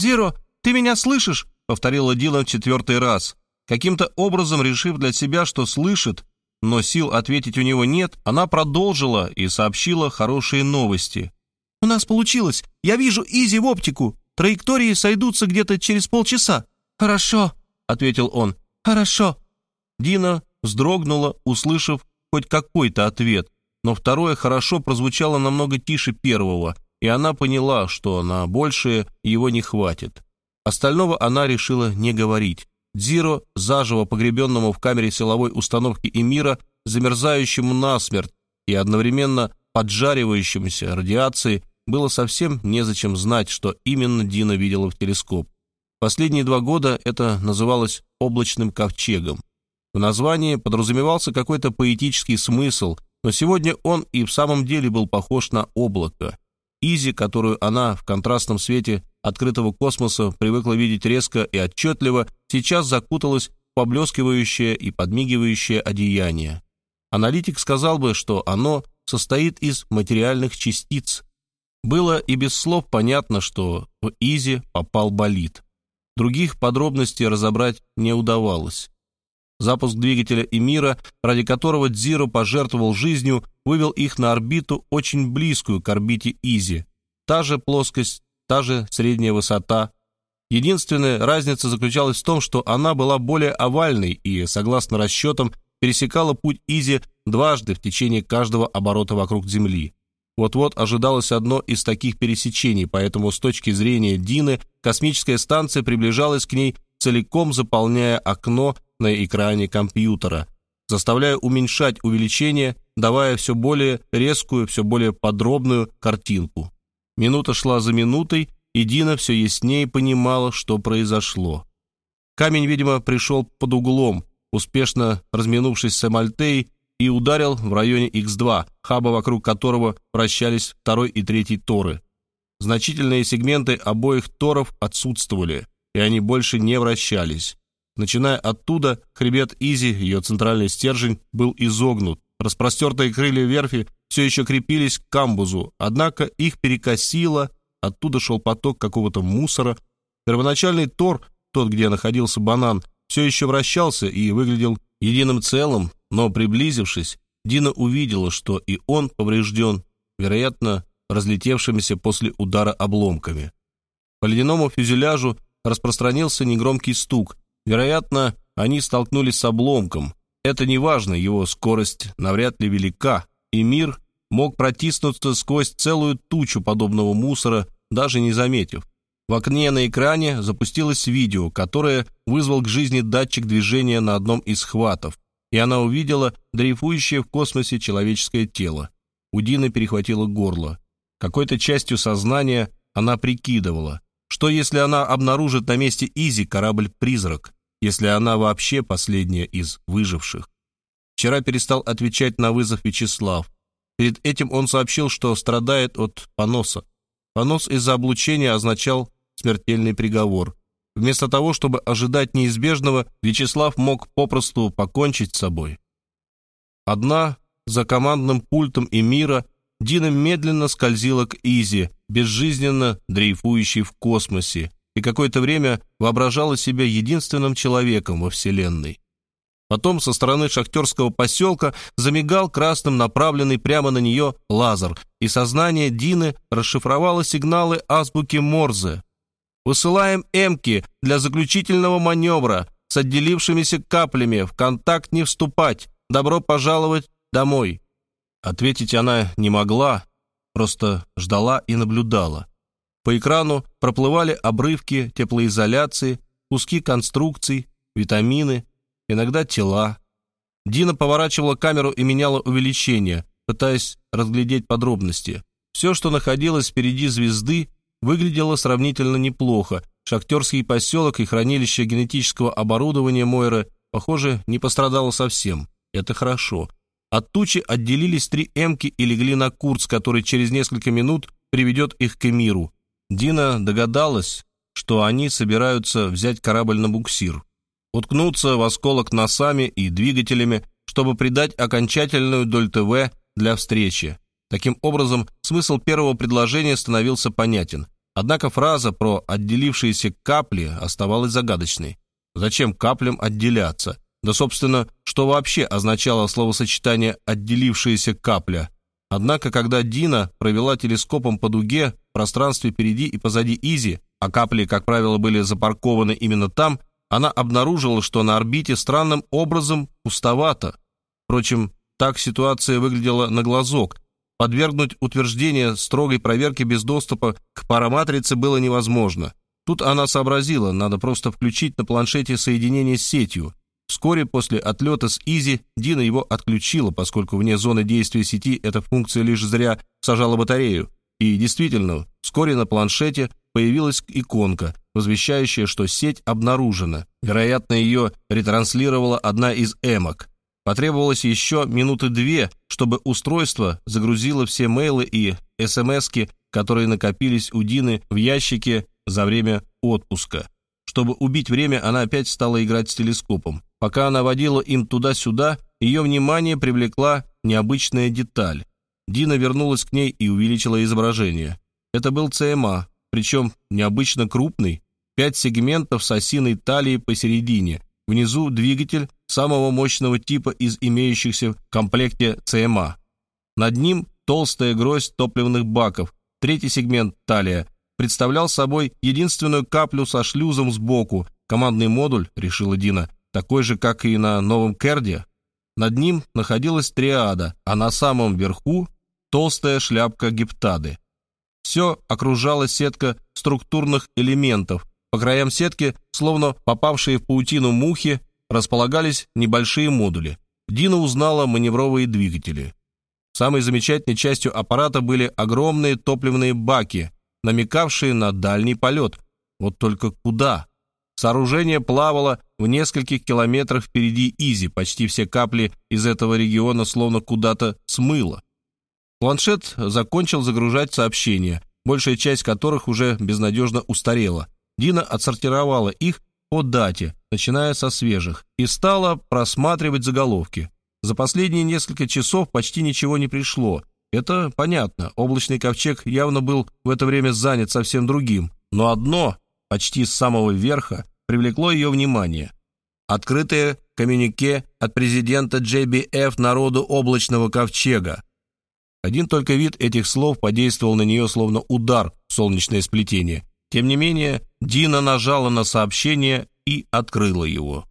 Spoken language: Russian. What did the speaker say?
«Зиро, ты меня слышишь?» — повторила Дилан четвертый раз. Каким-то образом решив для себя, что слышит, но сил ответить у него нет, она продолжила и сообщила хорошие новости. «У нас получилось. Я вижу Изи в оптику. Траектории сойдутся где-то через полчаса». «Хорошо», — ответил он. «Хорошо». Дина вздрогнула, услышав хоть какой-то ответ, но второе «хорошо» прозвучало намного тише первого, и она поняла, что на большее его не хватит. Остального она решила не говорить. Дзиро, заживо погребенному в камере силовой установки Эмира, замерзающему насмерть и одновременно поджаривающемуся радиацией, было совсем незачем знать, что именно Дина видела в телескоп. Последние два года это называлось «облачным ковчегом». В названии подразумевался какой-то поэтический смысл, но сегодня он и в самом деле был похож на облако. Изи, которую она в контрастном свете открытого космоса привыкла видеть резко и отчетливо, сейчас закуталась в поблескивающее и подмигивающее одеяние. Аналитик сказал бы, что оно состоит из материальных частиц. Было и без слов понятно, что в Изи попал болид. Других подробностей разобрать не удавалось. Запуск двигателя Эмира, ради которого Дзиро пожертвовал жизнью, вывел их на орбиту, очень близкую к орбите Изи. Та же плоскость, та же средняя высота. Единственная разница заключалась в том, что она была более овальной и, согласно расчетам, пересекала путь Изи дважды в течение каждого оборота вокруг Земли. Вот-вот ожидалось одно из таких пересечений, поэтому с точки зрения Дины космическая станция приближалась к ней, целиком заполняя окно на экране компьютера, заставляя уменьшать увеличение, давая все более резкую, все более подробную картинку. Минута шла за минутой, и Дина все яснее понимала, что произошло. Камень, видимо, пришел под углом, успешно разминувшись с Эмальтей, и ударил в районе X2, хаба вокруг которого вращались второй и третий торы. Значительные сегменты обоих торов отсутствовали, и они больше не вращались. Начиная оттуда, хребет Изи, ее центральный стержень, был изогнут. Распростертые крылья верфи все еще крепились к камбузу, однако их перекосило, оттуда шел поток какого-то мусора. Первоначальный тор, тот, где находился банан, все еще вращался и выглядел единым целым, но приблизившись, Дина увидела, что и он поврежден, вероятно, разлетевшимися после удара обломками. По ледяному фюзеляжу распространился негромкий стук, Вероятно, они столкнулись с обломком. Это не важно, его скорость навряд ли велика, и мир мог протиснуться сквозь целую тучу подобного мусора, даже не заметив. В окне на экране запустилось видео, которое вызвал к жизни датчик движения на одном из хватов, и она увидела дрейфующее в космосе человеческое тело. У Дины перехватило горло. Какой-то частью сознания она прикидывала, что если она обнаружит на месте Изи корабль-призрак, если она вообще последняя из выживших? Вчера перестал отвечать на вызов Вячеслав. Перед этим он сообщил, что страдает от поноса. Понос из-за облучения означал смертельный приговор. Вместо того, чтобы ожидать неизбежного, Вячеслав мог попросту покончить с собой. Одна за командным пультом Эмира Дина медленно скользила к Изи, безжизненно дрейфующей в космосе, и какое-то время воображала себя единственным человеком во Вселенной. Потом со стороны шахтерского поселка замигал красным направленный прямо на нее лазер, и сознание Дины расшифровало сигналы азбуки Морзе. «Высылаем эмки для заключительного маневра с отделившимися каплями, в контакт не вступать, добро пожаловать домой». Ответить она не могла, просто ждала и наблюдала. По экрану проплывали обрывки теплоизоляции, куски конструкций, витамины, иногда тела. Дина поворачивала камеру и меняла увеличение, пытаясь разглядеть подробности. Все, что находилось впереди звезды, выглядело сравнительно неплохо. Шахтерский поселок и хранилище генетического оборудования Мойры, похоже, не пострадало совсем. Это хорошо. От тучи отделились три эмки и легли на курс, который через несколько минут приведет их к Эмиру. Дина догадалась, что они собираются взять корабль на буксир, уткнуться в осколок носами и двигателями, чтобы придать окончательную доль ТВ для встречи. Таким образом, смысл первого предложения становился понятен. Однако фраза про отделившиеся капли оставалась загадочной. Зачем каплям отделяться? Да, собственно, что вообще означало словосочетание «отделившаяся капля»? Однако, когда Дина провела телескопом по дуге в пространстве впереди и позади Изи, а капли, как правило, были запаркованы именно там, она обнаружила, что на орбите странным образом пустовато. Впрочем, так ситуация выглядела на глазок. Подвергнуть утверждение строгой проверке без доступа к параматрице было невозможно. Тут она сообразила, надо просто включить на планшете соединение с сетью. Вскоре после отлета с Изи Дина его отключила, поскольку вне зоны действия сети эта функция лишь зря сажала батарею. И действительно, вскоре на планшете появилась иконка, возвещающая, что сеть обнаружена. Вероятно, ее ретранслировала одна из эмок. Потребовалось еще минуты две, чтобы устройство загрузило все мейлы и смски, которые накопились у Дины в ящике за время отпуска. Чтобы убить время, она опять стала играть с телескопом. Пока она водила им туда-сюда, ее внимание привлекла необычная деталь. Дина вернулась к ней и увеличила изображение. Это был ЦМА, причем необычно крупный, пять сегментов с осиной талии посередине, внизу двигатель самого мощного типа из имеющихся в комплекте ЦМА. Над ним толстая гроздь топливных баков, третий сегмент талия представлял собой единственную каплю со шлюзом сбоку, командный модуль, решила Дина, такой же, как и на новом Керде. Над ним находилась триада, а на самом верху толстая шляпка гептады. Все окружала сетка структурных элементов. По краям сетки, словно попавшие в паутину мухи, располагались небольшие модули. Дина узнала маневровые двигатели. Самой замечательной частью аппарата были огромные топливные баки, намекавшие на дальний полет. Вот только куда? Сооружение плавало в нескольких километрах впереди Изи, почти все капли из этого региона словно куда-то смыло. Планшет закончил загружать сообщения, большая часть которых уже безнадежно устарела. Дина отсортировала их по дате, начиная со свежих, и стала просматривать заголовки. За последние несколько часов почти ничего не пришло. Это понятно, облачный ковчег явно был в это время занят совсем другим. Но одно, почти с самого верха, привлекло ее внимание. Открытое коммюнике от президента JBF народу облачного ковчега. Один только вид этих слов подействовал на нее словно удар в солнечное сплетение. Тем не менее, Дина нажала на сообщение и открыла его.